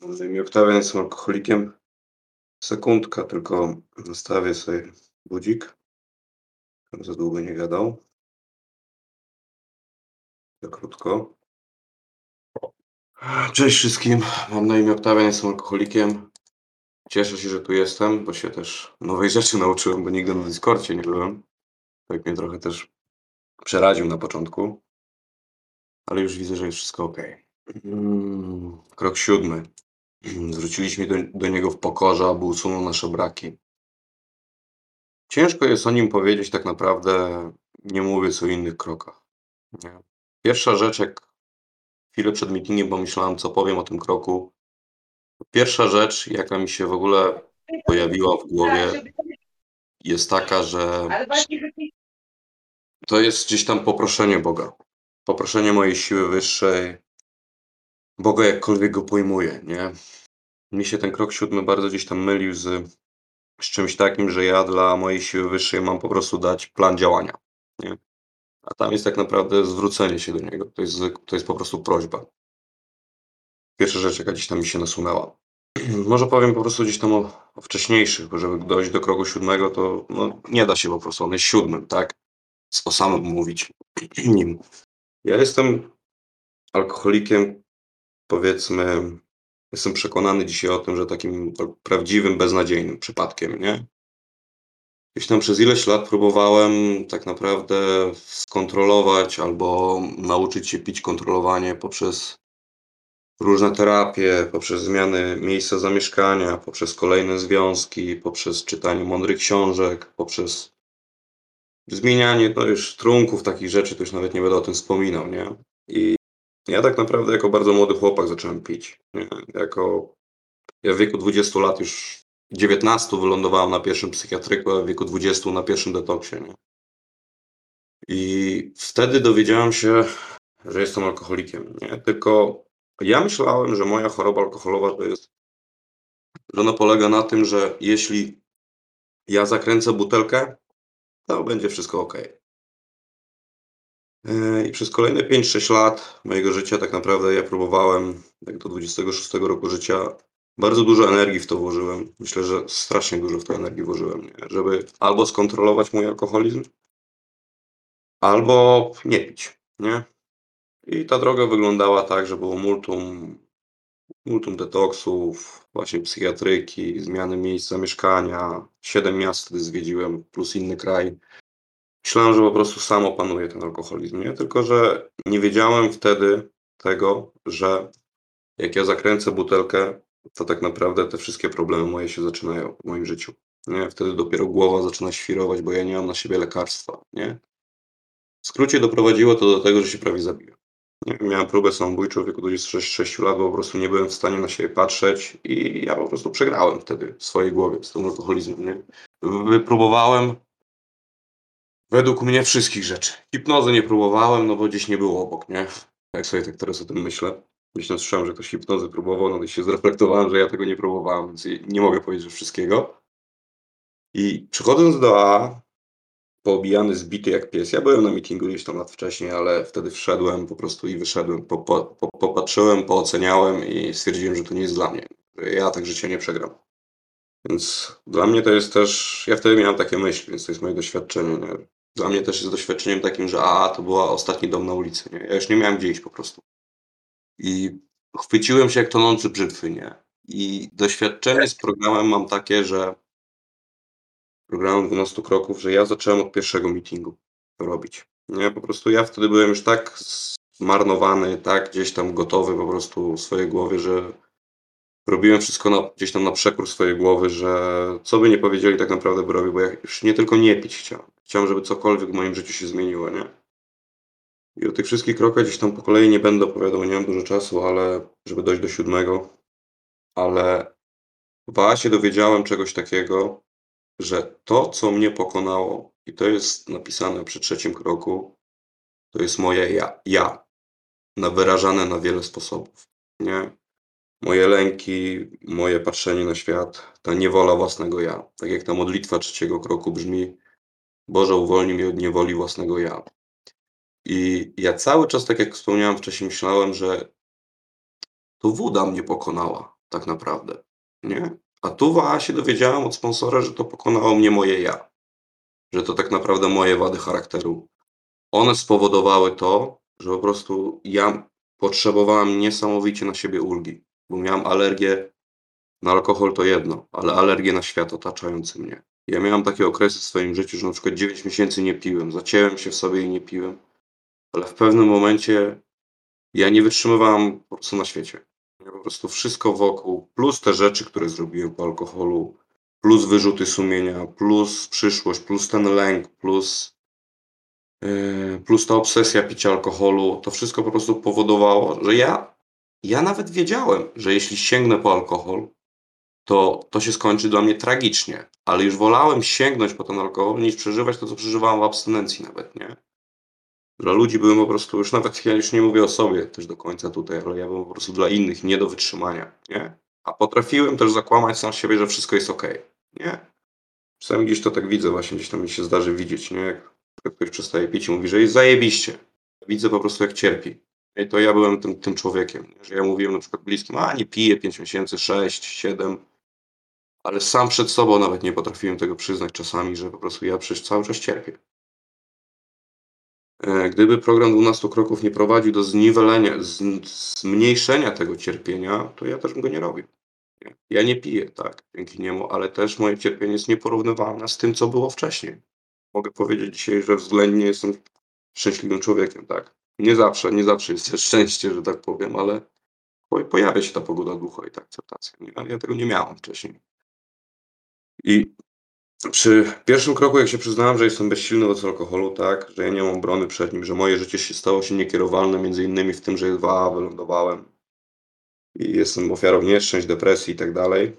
Imię Oktawian, jestem alkoholikiem. Sekundka, tylko nastawię sobie budzik. Żeby za długo nie gadał. Za krótko. Cześć wszystkim, mam na imię Oktawian, jestem alkoholikiem. Cieszę się, że tu jestem, bo się też nowej rzeczy nauczyłem, bo nigdy na Discordzie nie byłem. Tak mnie trochę też przeraził na początku. Ale już widzę, że jest wszystko ok. Mm, krok siódmy. Zwróciliśmy do, do niego w pokorze, aby usunął nasze braki. Ciężko jest o nim powiedzieć tak naprawdę, nie mówiąc o innych krokach. Nie. Pierwsza rzecz, jak chwilę przed meetingiem pomyślałem, co powiem o tym kroku. Pierwsza rzecz, jaka mi się w ogóle pojawiła w głowie, jest taka, że to jest gdzieś tam poproszenie Boga. Poproszenie mojej siły wyższej. Boga jakkolwiek go pojmuje, nie? Mi się ten krok siódmy bardzo gdzieś tam mylił z, z czymś takim, że ja dla mojej siły wyższej mam po prostu dać plan działania, nie? A tam jest tak naprawdę zwrócenie się do niego. To jest, to jest po prostu prośba. Pierwsza rzecz, jaka gdzieś tam mi się nasunęła. Może powiem po prostu gdzieś tam o, o wcześniejszych, bo żeby dojść do kroku siódmego, to no, nie da się po prostu. On jest siódmym, tak? O samym mówić nim. Ja jestem alkoholikiem, powiedzmy, jestem przekonany dzisiaj o tym, że takim prawdziwym, beznadziejnym przypadkiem, nie? Gdzieś tam przez ileś lat próbowałem tak naprawdę skontrolować albo nauczyć się pić kontrolowanie poprzez różne terapie, poprzez zmiany miejsca zamieszkania, poprzez kolejne związki, poprzez czytanie mądrych książek, poprzez zmienianie no już trunków, takich rzeczy, to już nawet nie będę o tym wspominał, nie? I ja tak naprawdę jako bardzo młody chłopak zacząłem pić. Nie? Jako ja w wieku 20 lat już 19 wylądowałem na pierwszym psychiatryku, a w wieku 20 na pierwszym detoksie. Nie? I wtedy dowiedziałem się, że jestem alkoholikiem. Nie? Tylko ja myślałem, że moja choroba alkoholowa to jest, że ona polega na tym, że jeśli ja zakręcę butelkę, to będzie wszystko ok. I przez kolejne 5-6 lat mojego życia tak naprawdę ja próbowałem, jak do 26 roku życia, bardzo dużo energii w to włożyłem. Myślę, że strasznie dużo w to energii włożyłem, nie? żeby albo skontrolować mój alkoholizm, albo nie pić, nie? I ta droga wyglądała tak, że było multum, multum detoksów, właśnie psychiatryki, zmiany miejsc zamieszkania. Siedem miast wtedy zwiedziłem, plus inny kraj. Myślałem, że po prostu sam opanuję ten alkoholizm, nie? Tylko, że nie wiedziałem wtedy tego, że jak ja zakręcę butelkę, to tak naprawdę te wszystkie problemy moje się zaczynają w moim życiu. Nie? Wtedy dopiero głowa zaczyna świrować, bo ja nie mam na siebie lekarstwa. Nie? W skrócie doprowadziło to do tego, że się prawie zabiłem. Nie? Miałem próbę samobójczą w wieku 26 lat, bo po prostu nie byłem w stanie na siebie patrzeć i ja po prostu przegrałem wtedy w swojej głowie z tym alkoholizmem. Nie? Wypróbowałem według mnie wszystkich rzeczy. Hipnozy nie próbowałem, no bo gdzieś nie było obok, nie? Jak sobie tak teraz o tym myślę. Myślę, słyszałem, że ktoś hipnozy próbował, no i się zreflektowałem, że ja tego nie próbowałem, więc nie mogę powiedzieć wszystkiego. I przychodząc do A, poobijany, zbity jak pies. Ja byłem na meetingu gdzieś tam lat wcześniej, ale wtedy wszedłem po prostu i wyszedłem. Po, po, po, popatrzyłem, pooceniałem i stwierdziłem, że to nie jest dla mnie. Że ja tak życia nie przegram. Więc dla mnie to jest też, ja wtedy miałem takie myśli, więc to jest moje doświadczenie. Nie? Dla mnie też jest doświadczeniem takim, że A to była ostatni dom na ulicy. Nie? Ja już nie miałem gdzie iść po prostu. I chwyciłem się jak tonący brzytwy, nie? I doświadczenie z programem mam takie, że programem 12 kroków, że ja zacząłem od pierwszego meetingu robić. Nie, po prostu ja wtedy byłem już tak zmarnowany, tak gdzieś tam gotowy po prostu w swojej głowie, że robiłem wszystko na, gdzieś tam na przekór swojej głowy, że co by nie powiedzieli tak naprawdę by robił, bo ja już nie tylko nie pić chciałem. Chciałem, żeby cokolwiek w moim życiu się zmieniło, nie? I o tych wszystkich krokach gdzieś tam po kolei nie będę opowiadał, nie mam dużo czasu, ale żeby dojść do siódmego. Ale w dowiedziałem czegoś takiego, że to, co mnie pokonało, i to jest napisane przy trzecim kroku, to jest moje ja. Ja. Na wyrażane na wiele sposobów. Nie? Moje lęki, moje patrzenie na świat, ta niewola własnego ja. Tak jak ta modlitwa trzeciego kroku brzmi: Boże, uwolnij mnie od niewoli własnego ja. I ja cały czas, tak jak wspomniałem wcześniej, myślałem, że to woda mnie pokonała. tak naprawdę, nie? A tu wa się dowiedziałem od sponsora, że to pokonało mnie moje ja. Że to tak naprawdę moje wady charakteru. One spowodowały to, że po prostu ja potrzebowałem niesamowicie na siebie ulgi, bo miałem alergię na alkohol to jedno, ale alergię na świat otaczający mnie. Ja miałem takie okresy w swoim życiu, że na przykład 9 miesięcy nie piłem, zacięłem się w sobie i nie piłem, ale w pewnym momencie ja nie wytrzymywałem po prostu na świecie. Ja po prostu wszystko wokół, plus te rzeczy, które zrobiłem po alkoholu, plus wyrzuty sumienia, plus przyszłość, plus ten lęk, plus, yy, plus ta obsesja picia alkoholu, to wszystko po prostu powodowało, że ja, ja nawet wiedziałem, że jeśli sięgnę po alkohol, to to się skończy dla mnie tragicznie, ale już wolałem sięgnąć po ten alkohol, niż przeżywać to, co przeżywałem w abstynencji nawet, nie? Dla ludzi byłem po prostu, już nawet ja już nie mówię o sobie też do końca tutaj, ale ja byłem po prostu dla innych nie do wytrzymania, nie? A potrafiłem też zakłamać sam siebie, że wszystko jest okej, nie? Czasami gdzieś to tak widzę właśnie, gdzieś tam mi się zdarzy widzieć, nie? Jak ktoś przestaje pić i mówi, że jest zajebiście. Widzę po prostu jak cierpi. I to ja byłem tym, tym człowiekiem, że ja mówiłem na przykład bliskim, a nie piję 5 miesięcy, 6, 7, ale sam przed sobą nawet nie potrafiłem tego przyznać czasami, że po prostu ja przecież cały czas cierpię. E, gdyby program 12 kroków nie prowadził do zniwelenia, z, zmniejszenia tego cierpienia, to ja też bym go nie robił. Ja nie piję, tak, dzięki niemu, ale też moje cierpienie jest nieporównywalne z tym, co było wcześniej. Mogę powiedzieć dzisiaj, że względnie jestem szczęśliwym człowiekiem, tak. Nie zawsze, nie zawsze jest szczęście, że tak powiem, ale pojawia się ta pogoda ducha i ta akceptacja. Ja tego nie miałem wcześniej. I przy pierwszym kroku, jak się przyznałem, że jestem bezsilny wobec alkoholu, tak, że ja nie mam obrony przed nim, że moje życie się stało się niekierowalne, między innymi w tym, że dwa wylądowałem i jestem ofiarą nieszczęść, depresji i tak dalej.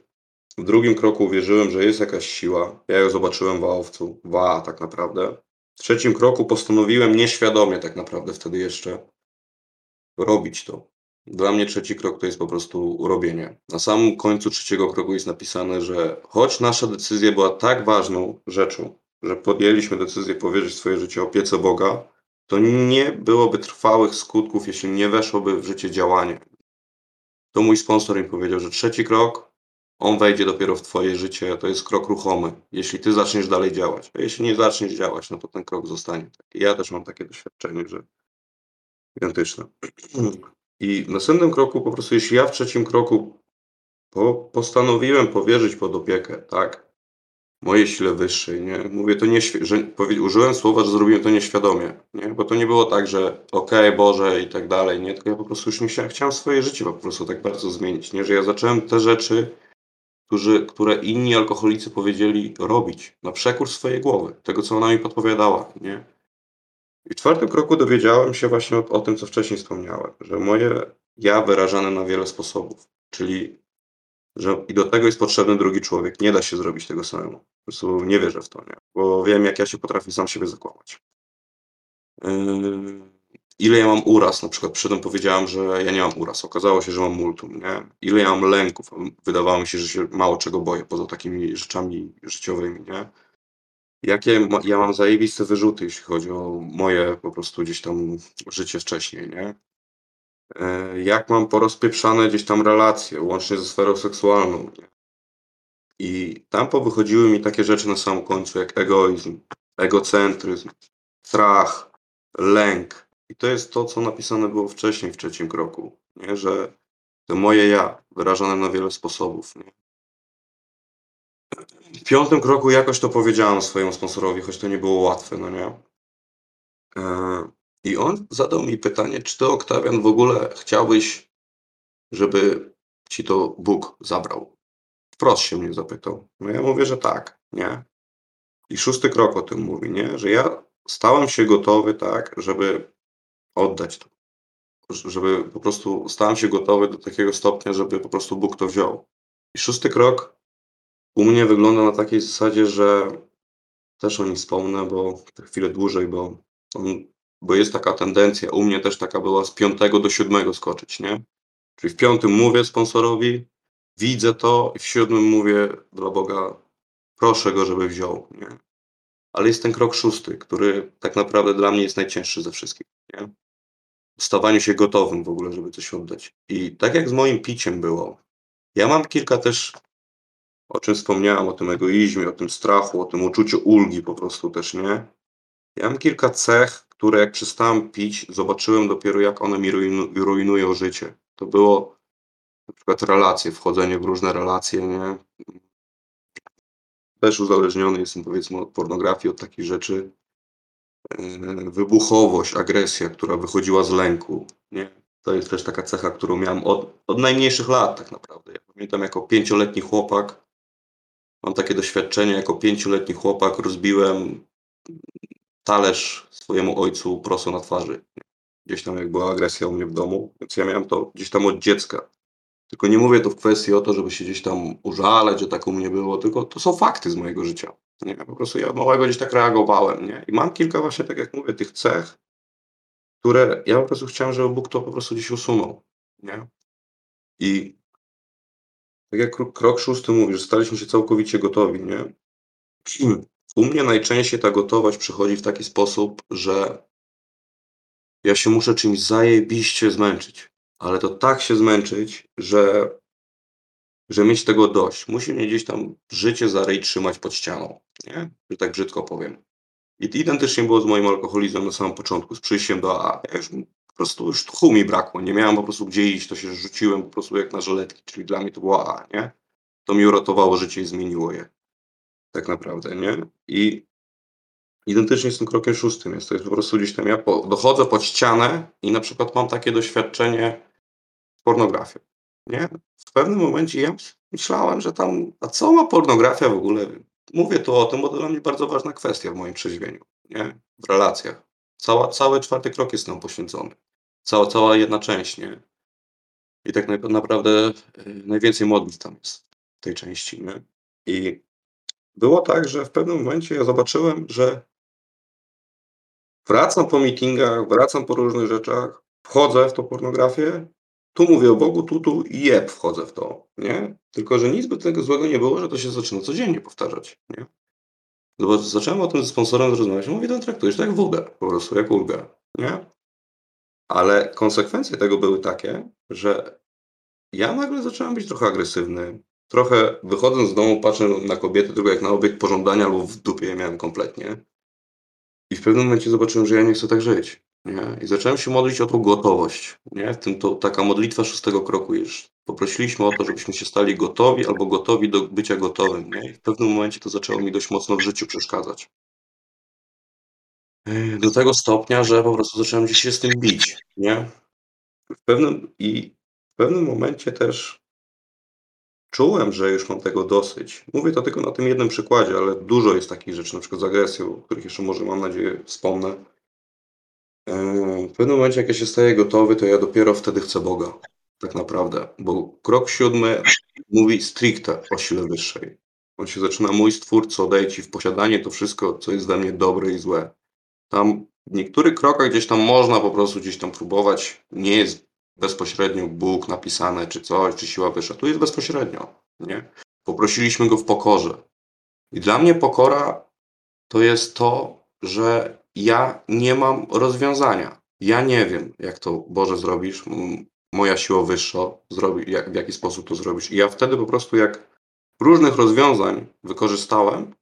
W drugim kroku uwierzyłem, że jest jakaś siła. Ja ją zobaczyłem w Aowcu, wa tak naprawdę. W trzecim kroku postanowiłem nieświadomie tak naprawdę wtedy jeszcze robić to. Dla mnie trzeci krok to jest po prostu robienie. Na samym końcu trzeciego kroku jest napisane, że choć nasza decyzja była tak ważną rzeczą, że podjęliśmy decyzję powierzyć swoje życie opiece Boga, to nie byłoby trwałych skutków, jeśli nie weszłoby w życie działanie. To mój sponsor mi powiedział, że trzeci krok, on wejdzie dopiero w twoje życie, to jest krok ruchomy, jeśli ty zaczniesz dalej działać. A jeśli nie zaczniesz działać, no to ten krok zostanie. Ja też mam takie doświadczenie, że gigantyczne. I w następnym kroku po prostu, jeśli ja w trzecim kroku po, postanowiłem powierzyć pod opiekę, tak, mojej sile wyższej, nie, mówię to nie, że użyłem słowa, że zrobiłem to nieświadomie, nie, bo to nie było tak, że okej, okay, Boże i tak dalej, nie, tylko ja po prostu już myślałem, chciałem swoje życie po prostu tak bardzo zmienić, nie, że ja zacząłem te rzeczy, którzy, które inni alkoholicy powiedzieli robić, na przekór swojej głowy, tego, co ona mi podpowiadała, nie. I w czwartym kroku dowiedziałem się właśnie o, o tym, co wcześniej wspomniałem, że moje ja wyrażane na wiele sposobów, czyli że i do tego jest potrzebny drugi człowiek. Nie da się zrobić tego samemu. Po prostu nie wierzę w to, nie? Bo wiem, jak ja się potrafię sam siebie zakłamać. Yy, ile ja mam uraz, na przykład przedtem powiedziałem, że ja nie mam uraz. Okazało się, że mam multum, nie? Ile ja mam lęków. Wydawało mi się, że się mało czego boję, poza takimi rzeczami życiowymi, nie? Jakie ja mam zajebiste wyrzuty, jeśli chodzi o moje po prostu gdzieś tam życie wcześniej, nie? E, jak mam porozpieprzane gdzieś tam relacje, łącznie ze sferą seksualną, nie? I tam powychodziły mi takie rzeczy na samym końcu, jak egoizm, egocentryzm, strach, lęk. I to jest to, co napisane było wcześniej w trzecim kroku, nie? Że to moje ja, wyrażone na wiele sposobów, nie? W piątym kroku jakoś to powiedziałem swojemu sponsorowi, choć to nie było łatwe, no nie? E, I on zadał mi pytanie, czy ty, Oktawian, w ogóle chciałbyś, żeby ci to Bóg zabrał? Wprost się mnie zapytał. No ja mówię, że tak, nie? I szósty krok o tym mówi, nie? Że ja stałem się gotowy, tak, żeby oddać to. Żeby po prostu stałem się gotowy do takiego stopnia, żeby po prostu Bóg to wziął. I szósty krok u mnie wygląda na takiej zasadzie, że też o nim wspomnę, bo chwilę dłużej, bo, on, bo jest taka tendencja, u mnie też taka była z piątego do siódmego skoczyć, nie? Czyli w piątym mówię sponsorowi, widzę to i w siódmym mówię dla Boga, proszę go, żeby wziął, nie? Ale jest ten krok szósty, który tak naprawdę dla mnie jest najcięższy ze wszystkich, nie? Stawaniu się gotowym w ogóle, żeby coś oddać. I tak jak z moim piciem było, Ja mam kilka też o czym wspomniałem, o tym egoizmie, o tym strachu, o tym uczuciu ulgi po prostu też, nie? Ja mam kilka cech, które jak przestałem pić, zobaczyłem dopiero jak one mi rujnu rujnują życie. To było na przykład relacje, wchodzenie w różne relacje, nie? Też uzależniony jestem powiedzmy od pornografii, od takich rzeczy. Yy, wybuchowość, agresja, która wychodziła z lęku, nie? To jest też taka cecha, którą miałem od od najmniejszych lat tak naprawdę. Ja pamiętam jako pięcioletni chłopak mam takie doświadczenie, jako pięcioletni chłopak rozbiłem talerz swojemu ojcu prosto na twarzy. Gdzieś tam jak była agresja u mnie w domu, więc ja miałem to gdzieś tam od dziecka. Tylko nie mówię tu w kwestii o to, żeby się gdzieś tam użalać, że tak u mnie było, tylko to są fakty z mojego życia. Nie, po prostu ja małego gdzieś tak reagowałem, nie? I mam kilka właśnie, tak jak mówię, tych cech, które ja po prostu chciałem, żeby Bóg to po prostu gdzieś usunął, nie? I tak jak krok szósty mówi, że staliśmy się całkowicie gotowi, nie? U mnie najczęściej ta gotowość przychodzi w taki sposób, że ja się muszę czymś zajebiście zmęczyć, ale to tak się zmęczyć, że że mieć tego dość. Musi mnie gdzieś tam życie za ryj trzymać pod ścianą, nie? Że tak brzydko powiem. I identycznie było z moim alkoholizmem na samym początku, z przyjściem do AA. Ja już prostu już tchu mi brakło, nie miałem po prostu gdzie iść, to się rzuciłem po prostu jak na żyletki, czyli dla mnie to było AA, nie? To mi uratowało życie i zmieniło je. Tak naprawdę, nie? I identycznie z tym krokiem szóstym jest. To jest po prostu gdzieś tam ja po dochodzę pod ścianę i na przykład mam takie doświadczenie z pornografią, nie? W pewnym momencie ja myślałem, że tam a co ma pornografia w ogóle mówię tu o tym, bo to dla mnie bardzo ważna kwestia w moim trzeźwieniu, nie? W relacjach. Cała cały czwarty krok jest nam poświęcony. Cała cała jedna część, nie? I tak nap naprawdę, yy, najwięcej modlitw tam jest w tej części, nie? I było tak, że w pewnym momencie ja zobaczyłem, że wracam po meetingach, wracam po różnych rzeczach, wchodzę w tą pornografię, tu mówię o Bogu, tu tu jeb wchodzę w to, nie? Tylko że nic by tego złego nie było, że to się zaczyna codziennie powtarzać, nie? Zobacz, zacząłem o tym ze sponsorem rozmawiać, mówi: „To traktujesz tak jak wódę, po prostu jak ulgę”, nie? Ale konsekwencje tego były takie, że ja nagle zacząłem być trochę agresywny, trochę wychodząc z domu patrzę na kobiety tylko jak na obiekt pożądania albo w dupie miałem kompletnie. I w pewnym momencie zobaczyłem, że ja nie chcę tak żyć, nie? I zacząłem się modlić o tą gotowość, nie? W tym to taka modlitwa szóstego kroku już. Poprosiliśmy o to, żebyśmy się stali gotowi albo gotowi do bycia gotowym, nie? I w pewnym momencie to zaczęło mi dość mocno w życiu przeszkadzać. Yy, do tego stopnia, że po prostu zacząłem gdzieś się z tym bić, nie? W pewnym i w pewnym momencie też czułem, że już mam tego dosyć. Mówię to tylko na tym jednym przykładzie, ale dużo jest takich rzeczy, na przykład z agresją, o których jeszcze może, mam nadzieję, wspomnę. Yy, w pewnym momencie, jak ja się staję gotowy, to ja dopiero wtedy chcę Boga, tak naprawdę, bo krok siódmy mówi stricte o sile wyższej. On się zaczyna: „Mój Stwórco, Ci w posiadanie to wszystko, co jest we mnie dobre i złe”. Tam w niektórych krokach gdzieś tam można po prostu gdzieś tam próbować, nie jest bezpośrednio Bóg napisane, czy coś, czy siła wyższa. Tu jest bezpośrednio, nie? Poprosiliśmy Go w pokorze. I dla mnie pokora to jest to, że ja nie mam rozwiązania. Ja nie wiem, jak to, Boże, zrobisz, moja siła wyższa zrobi jak w jaki sposób to zrobisz. I ja wtedy po prostu jak różnych rozwiązań wykorzystałem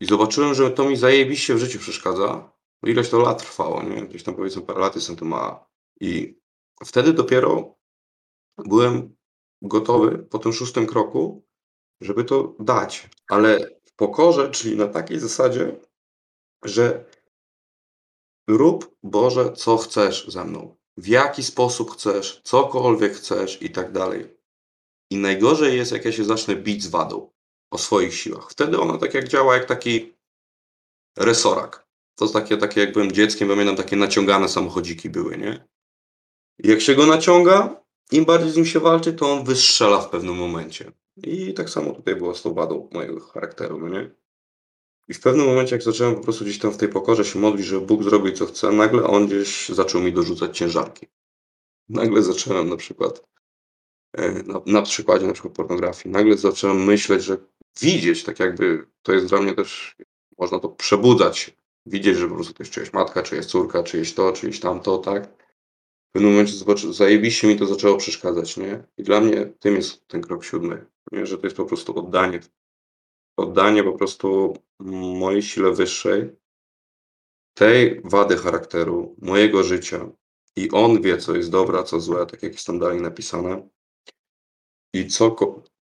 i zobaczyłem, że to mi zajebiście w życiu przeszkadza, ileś to lat trwało, nie? Gdzieś tam powiedzmy parę lat jestem tym AA. I wtedy dopiero byłem gotowy po tym szóstym kroku, żeby to dać, ale w pokorze, czyli na takiej zasadzie, że rób, Boże, co chcesz ze mną, w jaki sposób chcesz, cokolwiek chcesz i tak dalej. I najgorzej jest, jak ja się zacznę bić z wadą o swoich siłach. Wtedy ona tak jak działa jak taki resorak. To takie takie jak byłem dzieckiem, pamiętam takie naciągane samochodziki były, nie? I jak się go naciąga, im bardziej z nim się walczy, to on wystrzela w pewnym momencie. I tak samo tutaj było z tą wadą mojego charakteru, no nie? I w pewnym momencie, jak zacząłem po prostu gdzieś tam w tej pokorze się modlić, żeby Bóg zrobił co chce, nagle on gdzieś zaczął mi dorzucać ciężarki. Nagle zacząłem na przykład e, na na przykładzie na przykład pornografii, nagle zacząłem myśleć, że widzieć, tak jakby to jest dla mnie też można to przebudzać, widzieć, że po prostu to jest czyjaś matka, czyjaś córka, czyjeś to, czyjeś tamto, tak? pewnym momencie zobaczy zajebiście mi to zaczęło przeszkadzać, nie? I dla mnie tym jest ten krok 7, nie? Że to jest po prostu oddanie. Oddanie po prostu mojej sile wyższej tej wady charakteru, mojego życia i on wie, co jest dobre, a co złe, tak jak jest tam dalej napisane. I co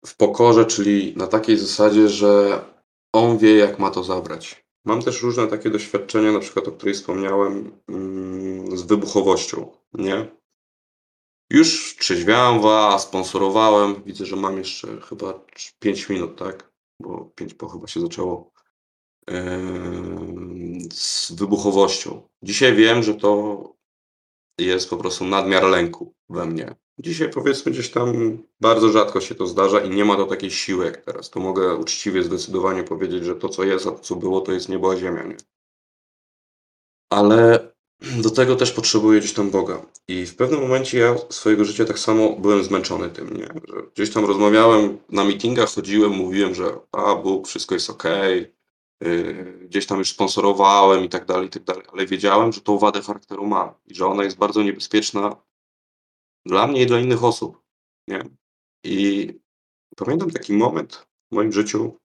w pokorze, czyli na takiej zasadzie, że on wie, jak ma to zabrać. Mam też różne takie doświadczenia, na przykład o której wspomniałem, mm, z wybuchowością, nie? Już trzeźwiałem was, sponsorowałem. Widzę, że mam jeszcze chyba trz 5 minut, tak? Bo 5 po chyba się zaczęło. Em, z wybuchowością. Dzisiaj wiem, że to jest po prostu nadmiar lęku we mnie. Dzisiaj powiedzmy gdzieś tam bardzo rzadko się to zdarza i nie ma to takiej siły jak teraz. To mogę uczciwie, zdecydowanie powiedzieć, że to, co jest, a to, co było, to jest niebo a ziemia, nie? Ale do tego też potrzebuję gdzieś tam Boga. I w pewnym momencie ja swojego życia tak samo byłem zmęczony tym, nie? Że gdzieś tam rozmawiałem, na meetingach chodziłem, mówiłem, że a Bóg, wszystko jest okej, yy, gdzieś tam już sponsorowałem i tak dalej, i tak dalej, ale wiedziałem, że tą wadę charakteru mam i że ona jest bardzo niebezpieczna dla mnie i dla innych osób, nie? I pamiętam taki moment w moim życiu,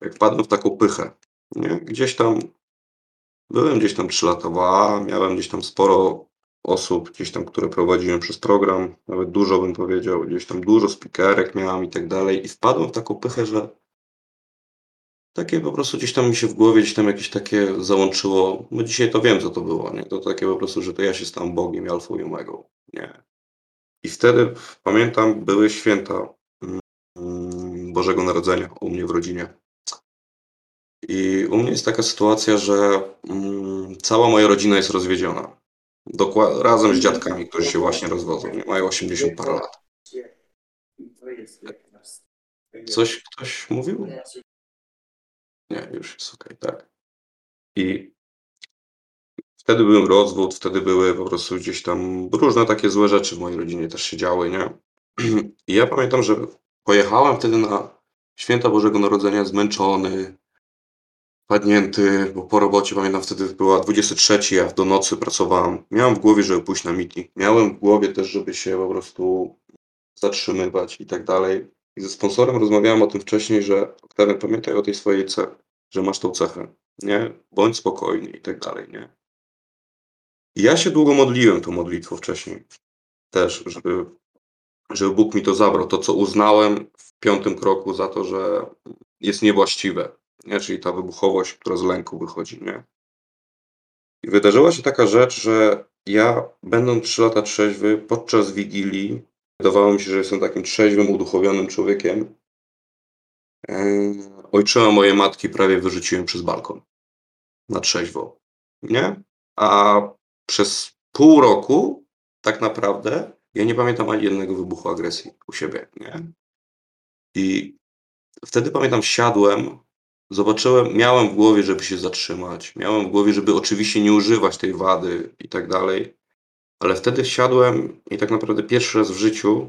jak wpadłem w taką pychę, nie? Gdzieś tam byłem gdzieś tam 3 lata w miałem gdzieś tam sporo osób, gdzieś tam, które prowadziłem przez program, nawet dużo bym powiedział, gdzieś tam dużo spikerek miałem i tak dalej i wpadłem w taką pychę, że takie po prostu gdzieś tam mi się w głowie gdzieś tam jakieś takie załączyło, no dzisiaj to wiem, co to było, nie? To takie po prostu, że to ja się stałem Bogiem i alfą i omegą, nie? I wtedy pamiętam, były święta, mm, Bożego Narodzenia u mnie w rodzinie. I u mnie jest taka sytuacja, że, mm, cała moja rodzina jest rozwiedziona. Dokła razem z dziadkami, którzy się właśnie rozwodzą, nie? Mają 80 parę lat. Coś ktoś mówił? Nie, już jest okej, tak. I wtedy był rozwód, wtedy były po prostu gdzieś tam różne takie złe rzeczy w mojej rodzinie też się działy, nie? I ja pamiętam, że pojechałem wtedy na święta Bożego Narodzenia zmęczony padnięty, bo po robocie pamiętam wtedy była 23, ja do nocy pracowałem. Miałem w głowie, żeby pójść na meeting. Miałem w głowie też, żeby się po prostu zatrzymywać i tak dalej. I ze sponsorem rozmawiałem o tym wcześniej, że Oktawian pamiętaj o tej swojej ce że masz tą cechę, nie? Bądź spokojny i tak dalej, nie? I ja się długo modliłem tą modlitwą wcześniej też, żeby żeby Bóg mi to zabrał. To, co uznałem w piątym kroku za to, że jest niewłaściwe, nie? Czyli ta wybuchowość, która z lęku wychodzi, nie? I wydarzyła się taka rzecz, że ja będąc 3 lata trzeźwy, podczas Wigilii wydawało mi się, że jestem takim trzeźwym, uduchowionym człowiekiem. Yy, ojczyma mojej matki prawie wyrzuciłem przez balkon. Na trzeźwo, nie? A przez pół roku tak naprawdę ja nie pamiętam ani jednego wybuchu agresji u siebie, nie? I wtedy pamiętam siadłem, zobaczyłem miałem w głowie, żeby się zatrzymać, miałem w głowie, żeby oczywiście nie używać tej wady i tak dalej, ale wtedy wsiadłem i tak naprawdę pierwszy raz w życiu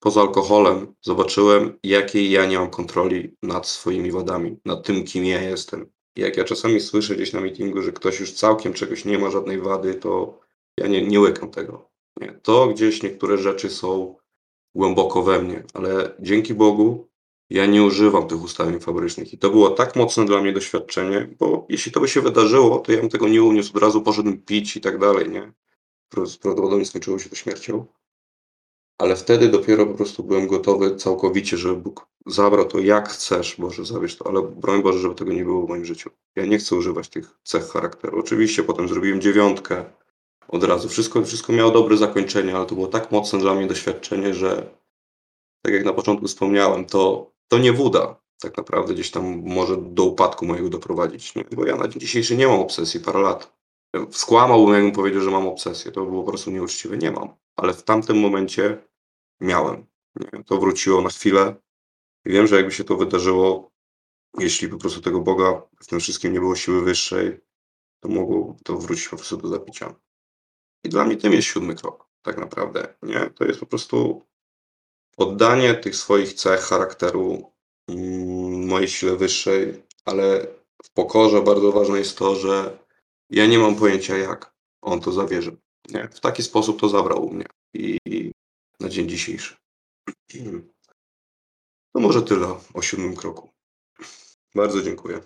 poza alkoholem zobaczyłem, jakiej ja nie mam kontroli nad swoimi wadami, nad tym, kim ja jestem. Jak ja czasami słyszę gdzieś na meetingu, że ktoś już całkiem czegoś nie ma, żadnej wady, to ja nie nie łykam tego, nie. To gdzieś niektóre rzeczy są głęboko we mnie, ale dzięki Bogu ja nie używam tych ustawień fabrycznych i to było tak mocne dla mnie doświadczenie, bo jeśli to by się wydarzyło, to ja bym tego nie uniósł, od razu poszedłbym pić i tak dalej, nie? Prawdopodobnie skończyło się to śmiercią. Ale wtedy dopiero po prostu byłem gotowy całkowicie, żeby Bóg zabrał to jak chcesz, Boże zabierz to, ale broń Boże, żeby tego nie było w moim życiu. Ja nie chcę używać tych cech charakteru. Oczywiście potem zrobiłem dziewiątkę od razu. Wszystko wszystko miało dobre zakończenie, ale to było tak mocne dla mnie doświadczenie, że tak jak na początku wspomniałem, to to nie woda tak naprawdę gdzieś tam może do upadku mojego doprowadzić, nie? Bo ja na dzień dzisiejszy nie mam obsesji, parę lat. Skłamałbym, jakbym powiedział, że mam obsesję, to by było po prostu nieuczciwe, nie mam. Ale w tamtym momencie miałem? To wróciło na chwilę i wiem, że jakby się to wydarzyło, jeśli po prostu tego Boga w tym wszystkim nie było siły wyższej, to mogło to wrócić po prostu do zabicia. I dla mnie tym jest 7 krok tak naprawdę, nie? To jest po prostu oddanie tych swoich cech charakteru, mm, mojej sile wyższej, ale w pokorze bardzo ważne jest to, że ja nie mam pojęcia jak on to zawierzy. Nie, w taki sposób to zabrał u mnie i na dzień dzisiejszy. To może tyle o 7 kroku. Bardzo dziękuję.